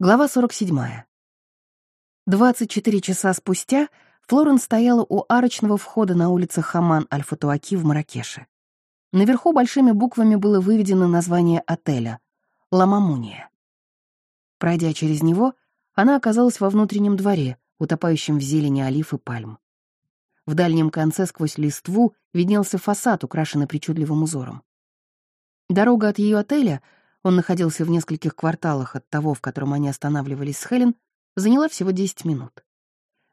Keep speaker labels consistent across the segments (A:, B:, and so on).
A: Глава 47. 24 часа спустя Флоренс стояла у арочного входа на улице Хаман Аль-Фатуаки в Маракеше. Наверху большими буквами было выведено название отеля — «Ламамуния». Пройдя через него, она оказалась во внутреннем дворе, утопающем в зелени олив и пальм. В дальнем конце сквозь листву виднелся фасад, украшенный причудливым узором. Дорога от ее отеля — он находился в нескольких кварталах от того, в котором они останавливались с Хелен, заняла всего 10 минут.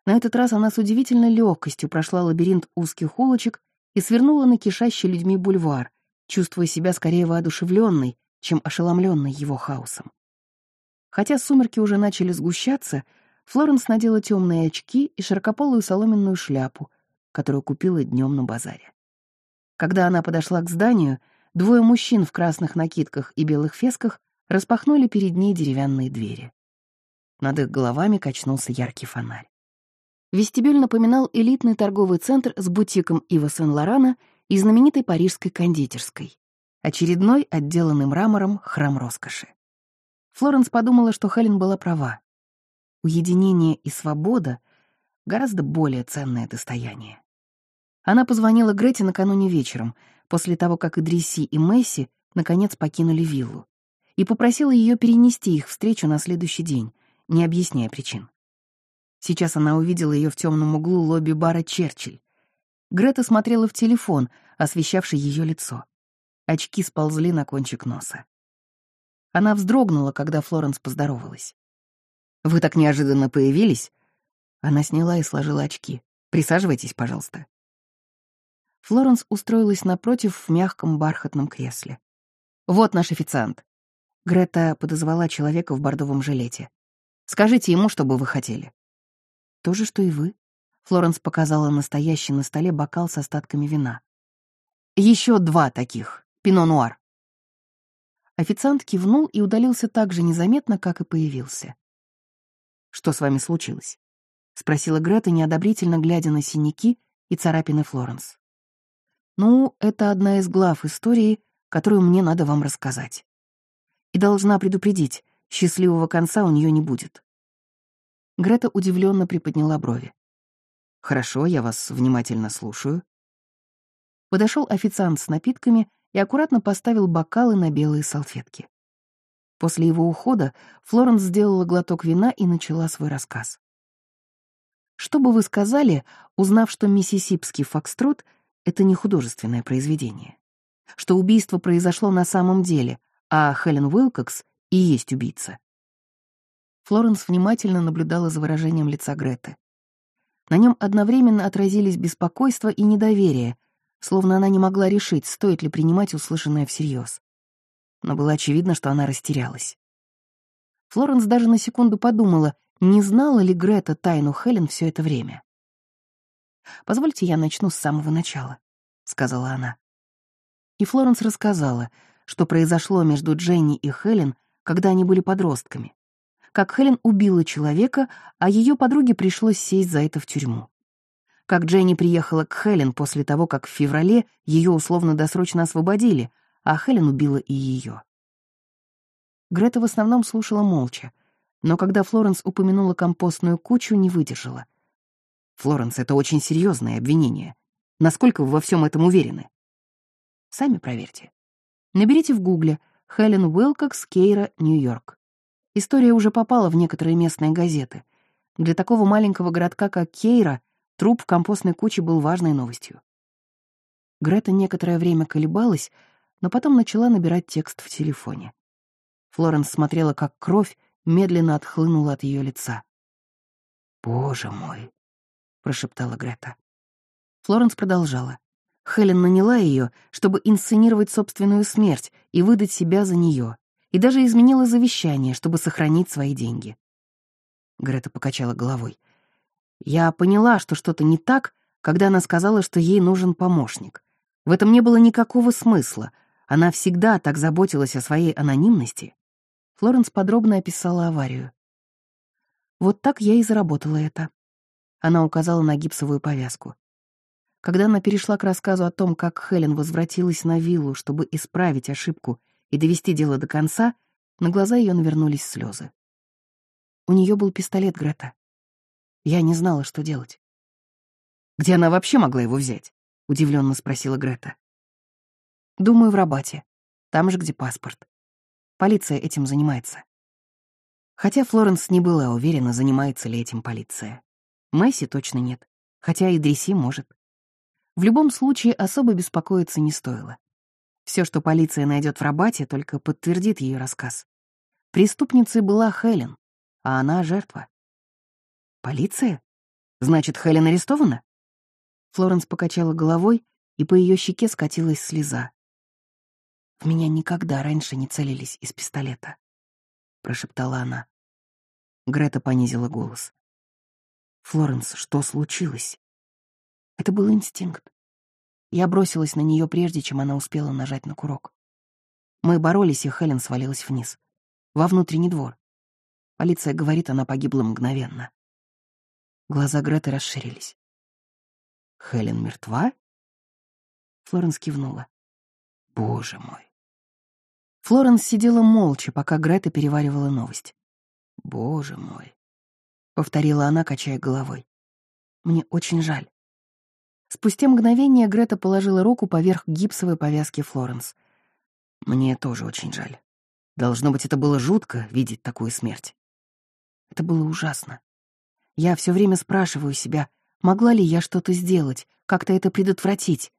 A: На этот раз она с удивительной легкостью прошла лабиринт узких улочек и свернула на кишащий людьми бульвар, чувствуя себя скорее воодушевленной, чем ошеломленной его хаосом. Хотя сумерки уже начали сгущаться, Флоренс надела темные очки и широкополую соломенную шляпу, которую купила днем на базаре. Когда она подошла к зданию, Двое мужчин в красных накидках и белых фесках распахнули перед ней деревянные двери. Над их головами качнулся яркий фонарь. Вестибюль напоминал элитный торговый центр с бутиком Ива Сен-Лорана и знаменитой парижской кондитерской. Очередной, отделанный мрамором, храм роскоши. Флоренс подумала, что Хелен была права. Уединение и свобода — гораздо более ценное достояние. Она позвонила Грете накануне вечером, после того, как Идриси и Месси наконец покинули виллу, и попросила ее перенести их встречу на следующий день, не объясняя причин. Сейчас она увидела ее в темном углу лобби-бара «Черчилль». Грета смотрела в телефон, освещавший ее лицо. Очки сползли на кончик носа. Она вздрогнула, когда Флоренс поздоровалась. «Вы так неожиданно появились?» Она сняла и сложила очки. «Присаживайтесь, пожалуйста». Флоренс устроилась напротив в мягком бархатном кресле. «Вот наш официант». Грета подозвала человека в бордовом жилете. «Скажите ему, что бы вы хотели». «То же, что и вы». Флоренс показала настоящий на столе бокал с остатками вина. «Еще два таких. Пино-нуар». Официант кивнул и удалился так же незаметно, как и появился. «Что с вами случилось?» — спросила Грета, неодобрительно глядя на синяки и царапины Флоренс. Ну, это одна из глав истории, которую мне надо вам рассказать. И должна предупредить, счастливого конца у нее не будет. Грета удивленно приподняла брови. «Хорошо, я вас внимательно слушаю». Подошел официант с напитками и аккуратно поставил бокалы на белые салфетки. После его ухода Флоренс сделала глоток вина и начала свой рассказ. «Что бы вы сказали, узнав, что миссисипский фокстрот — это не художественное произведение. Что убийство произошло на самом деле, а Хелен Уилкокс и есть убийца. Флоренс внимательно наблюдала за выражением лица Греты. На нем одновременно отразились беспокойство и недоверие, словно она не могла решить, стоит ли принимать услышанное всерьез. Но было очевидно, что она растерялась. Флоренс даже на секунду подумала, не знала ли Грета тайну Хелен все это время. «Позвольте, я начну с самого начала», — сказала она. И Флоренс рассказала, что произошло между Дженни и Хелен, когда они были подростками. Как Хелен убила человека, а ее подруге пришлось сесть за это в тюрьму. Как Дженни приехала к Хелен после того, как в феврале ее условно-досрочно освободили, а Хелен убила и ее. Грета в основном слушала молча, но когда Флоренс упомянула компостную кучу, не выдержала. Флоренс, это очень серьезное обвинение. Насколько вы во всем этом уверены? Сами проверьте. Наберите в гугле «Хелен Уилкокс, Кейра, Нью-Йорк». История уже попала в некоторые местные газеты. Для такого маленького городка, как Кейра, труп в компостной куче был важной новостью. Грета некоторое время колебалась, но потом начала набирать текст в телефоне. Флоренс смотрела, как кровь медленно отхлынула от ее лица. «Боже мой!» — прошептала Грета. Флоренс продолжала. Хелен наняла ее, чтобы инсценировать собственную смерть и выдать себя за нее, и даже изменила завещание, чтобы сохранить свои деньги. Грета покачала головой. Я поняла, что что-то не так, когда она сказала, что ей нужен помощник. В этом не было никакого смысла. Она всегда так заботилась о своей анонимности. Флоренс подробно описала аварию. Вот так я и заработала это. Она указала на гипсовую повязку. Когда она перешла к рассказу о том, как Хелен возвратилась на виллу, чтобы исправить ошибку и довести дело до конца, на глаза ее навернулись слезы. У нее был пистолет Грета. Я не знала, что делать.
B: «Где она вообще могла его взять?» — удивленно спросила Грета.
A: «Думаю, в Рабате. Там же, где паспорт. Полиция этим занимается». Хотя Флоренс не была уверена, занимается ли этим полиция. Месси точно нет, хотя и Дреси может. В любом случае особо беспокоиться не стоило. Все, что полиция найдет в Рабате, только подтвердит ее рассказ. Преступницей была Хелен, а она — жертва. «Полиция? Значит, Хелен арестована?» Флоренс покачала головой, и по ее щеке скатилась слеза. «В меня никогда раньше не целились из пистолета», — прошептала она. Грета понизила голос. «Флоренс, что случилось?» Это был инстинкт. Я бросилась на нее прежде, чем она успела нажать на курок. Мы боролись, и Хелен свалилась вниз. Во внутренний двор. Полиция говорит, она погибла мгновенно. Глаза Греты расширились. «Хелен мертва?» Флоренс кивнула. «Боже мой!» Флоренс сидела молча, пока Грета переваривала новость. «Боже мой!» — повторила она, качая головой. «Мне очень жаль». Спустя мгновение Грета положила руку поверх гипсовой повязки Флоренс. «Мне тоже очень жаль. Должно быть, это было жутко — видеть такую смерть». Это было ужасно. Я все время спрашиваю себя, могла ли я что-то сделать, как-то это предотвратить.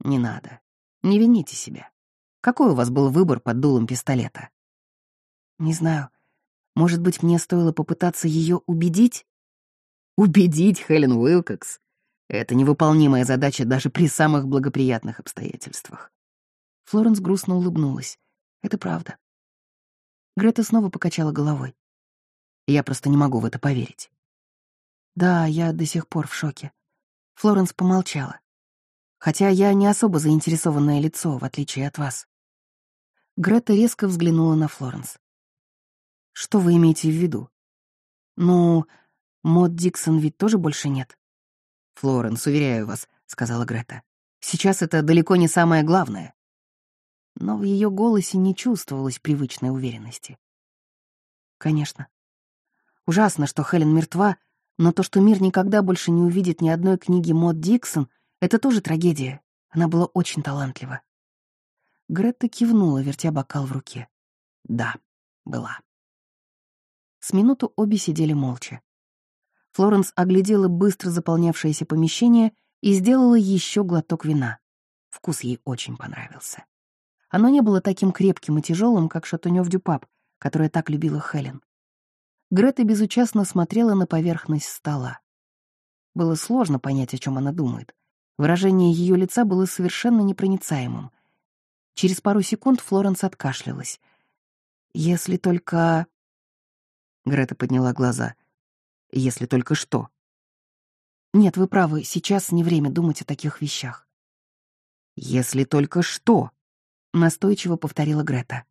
A: Не надо. Не вините себя. Какой у вас был выбор под дулом пистолета? Не знаю. Может быть, мне стоило попытаться ее убедить? Убедить Хелен Уилкокс? Это невыполнимая задача даже при самых благоприятных обстоятельствах. Флоренс грустно улыбнулась. Это правда. Грета снова покачала головой. Я просто не могу в это поверить. Да, я до сих пор в шоке. Флоренс помолчала. Хотя я не особо заинтересованное лицо, в отличие от вас. Грета резко взглянула на Флоренс. Что вы имеете в виду? Ну, Мод Диксон ведь тоже больше нет. Флоренс, уверяю вас, сказала Грета. Сейчас это далеко не самое главное. Но в ее голосе не чувствовалось привычной уверенности. Конечно. Ужасно, что Хелен мертва, но то, что мир никогда больше не увидит ни одной книги Мод Диксон, это тоже трагедия. Она была очень талантлива. Гретта кивнула, вертя бокал в руке. Да, была. С минуту обе сидели молча. Флоренс оглядела быстро заполнявшееся помещение и сделала еще глоток вина. Вкус ей очень понравился. Оно не было таким крепким и тяжелым, как шатунёв дюпап, которое так любила Хелен. Грета безучастно смотрела на поверхность стола. Было сложно понять, о чем она думает. Выражение ее лица было совершенно непроницаемым. Через пару секунд Флоренс откашлялась. «Если только...» Грета подняла глаза. «Если только что». «Нет, вы правы, сейчас не время думать о таких вещах». «Если только что», — настойчиво повторила Грета.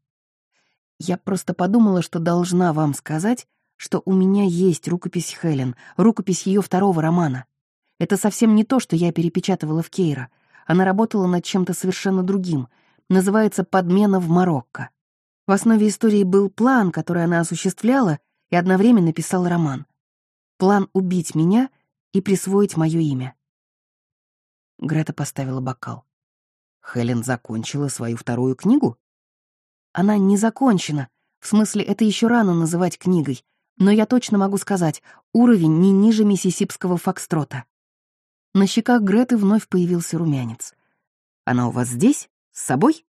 A: «Я просто подумала, что должна вам сказать, что у меня есть рукопись Хелен, рукопись ее второго романа. Это совсем не то, что я перепечатывала в Кейра. Она работала над чем-то совершенно другим. Называется «Подмена в Марокко». В основе истории был план, который она осуществляла, и одновременно писал роман. План убить меня и присвоить мое имя. Грета поставила бокал. Хелен закончила свою вторую книгу? Она не закончена. В смысле, это еще рано называть книгой. Но я точно могу сказать, уровень не ниже миссисипского фокстрота. На щеках Греты вновь появился румянец. «Она у вас здесь? С собой?»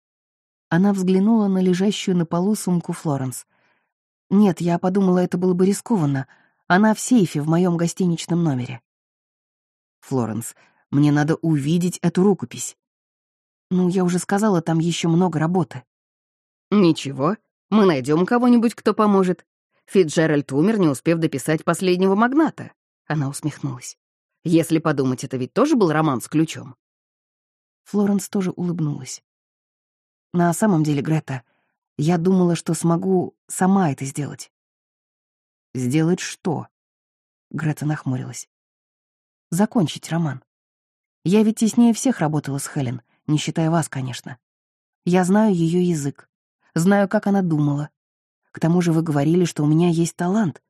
A: Она взглянула на лежащую на полу сумку Флоренс. Нет, я подумала, это было бы рискованно. Она в сейфе в моем гостиничном номере. Флоренс, мне надо увидеть эту рукопись. Ну, я уже сказала, там еще много работы.
B: Ничего, мы найдем кого-нибудь, кто поможет. Фитджеральд умер, не успев дописать последнего магната. Она усмехнулась. Если подумать, это ведь тоже был роман с ключом.
A: Флоренс тоже улыбнулась. На самом деле, Грета, я думала, что смогу сама это сделать. Сделать что? Грета нахмурилась. Закончить роман. Я ведь теснее всех работала с Хелен, не считая вас, конечно. Я знаю ее язык, знаю, как она думала. К тому же вы говорили, что у меня есть талант.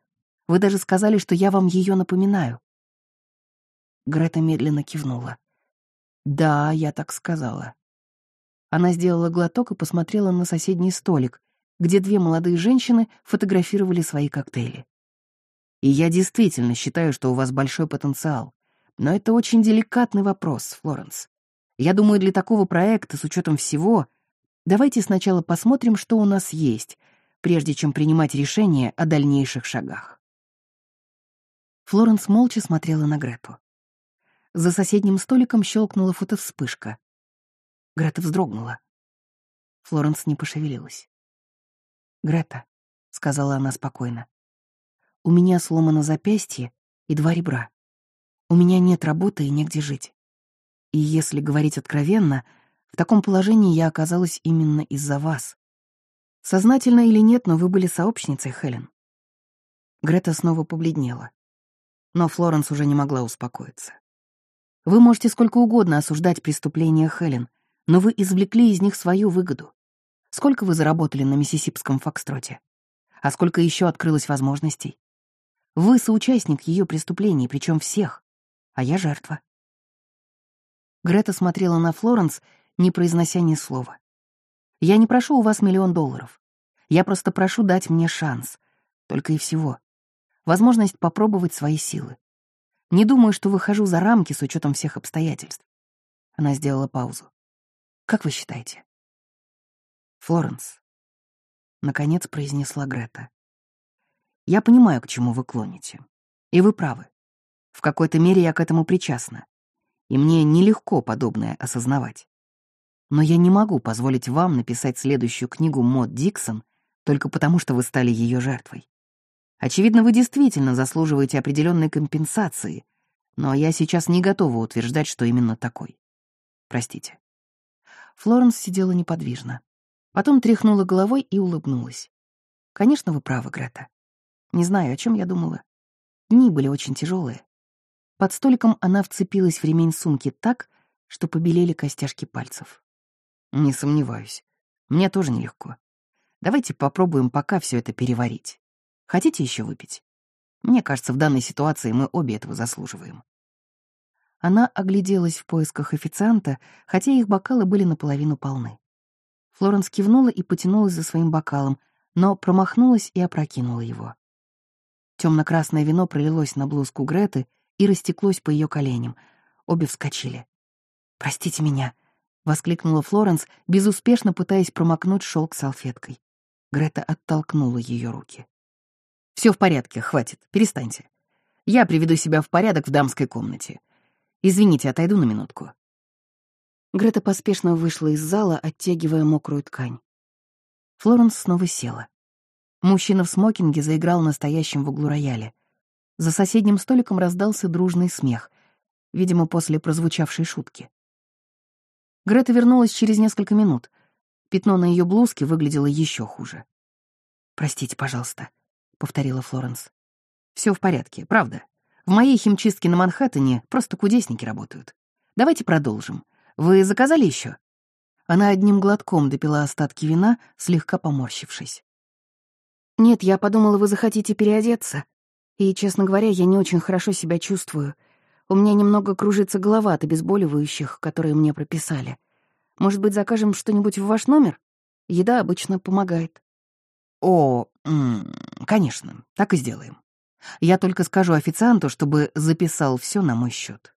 A: Вы даже сказали, что я вам ее напоминаю». Грета медленно кивнула. «Да, я так сказала». Она сделала глоток и посмотрела на соседний столик, где две молодые женщины фотографировали свои коктейли. «И я действительно считаю, что у вас большой потенциал. Но это очень деликатный вопрос, Флоренс. Я думаю, для такого проекта, с учетом всего, давайте сначала посмотрим, что у нас есть, прежде чем принимать решение о дальнейших шагах». Флоренс молча смотрела на Грету. За соседним столиком щелкнула фотовспышка. Грета вздрогнула. Флоренс не пошевелилась. «Грета», — сказала она спокойно, — «у меня сломано запястье и два ребра. У меня нет работы и негде жить. И если говорить откровенно, в таком положении я оказалась именно из-за вас. Сознательно или нет, но вы были сообщницей, Хелен». Грета снова побледнела. Но Флоренс уже не могла успокоиться. Вы можете сколько угодно осуждать преступления Хелен, но вы извлекли из них свою выгоду. Сколько вы заработали на миссисипском фокстроте? А сколько еще открылось возможностей? Вы соучастник ее преступлений, причем всех, а я жертва. Грета смотрела на Флоренс, не произнося ни слова. «Я не прошу у вас миллион долларов. Я просто прошу дать мне шанс. Только и всего. Возможность попробовать свои силы. Не думаю, что выхожу за рамки с учетом всех обстоятельств. Она сделала паузу. Как вы считаете? Флоренс. Наконец произнесла Грета. Я понимаю, к чему вы клоните. И вы правы. В какой-то мере я к этому причастна. И мне нелегко подобное осознавать. Но я не могу позволить вам написать следующую книгу Мод Диксон только потому, что вы стали ее жертвой. Очевидно, вы действительно заслуживаете определенной компенсации, но я сейчас не готова утверждать, что именно такой. Простите. Флоренс сидела неподвижно. Потом тряхнула головой и улыбнулась. Конечно, вы правы, Грета. Не знаю, о чем я думала. Дни были очень тяжелые. Под столиком она вцепилась в ремень сумки так, что побелели костяшки пальцев. Не сомневаюсь. Мне тоже нелегко. Давайте попробуем пока все это переварить. Хотите еще выпить? Мне кажется, в данной ситуации мы обе этого заслуживаем». Она огляделась в поисках официанта, хотя их бокалы были наполовину полны. Флоренс кивнула и потянулась за своим бокалом, но промахнулась и опрокинула его. Темно-красное вино пролилось на блузку Греты и растеклось по ее коленям. Обе вскочили. «Простите меня», — воскликнула Флоренс, безуспешно пытаясь промокнуть шелк салфеткой. Грета оттолкнула ее руки. Все в порядке, хватит, перестаньте. Я приведу себя в порядок в дамской комнате. Извините, отойду на минутку». Грета поспешно вышла из зала, оттягивая мокрую ткань. Флоренс снова села. Мужчина в смокинге заиграл настоящим в углу рояля. За соседним столиком раздался дружный смех, видимо, после прозвучавшей шутки. Грета вернулась через несколько минут. Пятно на ее блузке выглядело еще хуже. «Простите, пожалуйста», повторила Флоренс. Все в порядке, правда. В моей химчистке на Манхэттене просто кудесники работают. Давайте продолжим. Вы заказали еще? Она одним глотком допила остатки вина, слегка поморщившись. «Нет, я подумала, вы захотите переодеться. И, честно говоря, я не очень хорошо себя чувствую. У меня немного кружится голова от обезболивающих, которые мне прописали. Может быть, закажем что-нибудь в ваш номер? Еда обычно помогает». «О, конечно, так и сделаем. Я только скажу официанту, чтобы записал все на мой счет.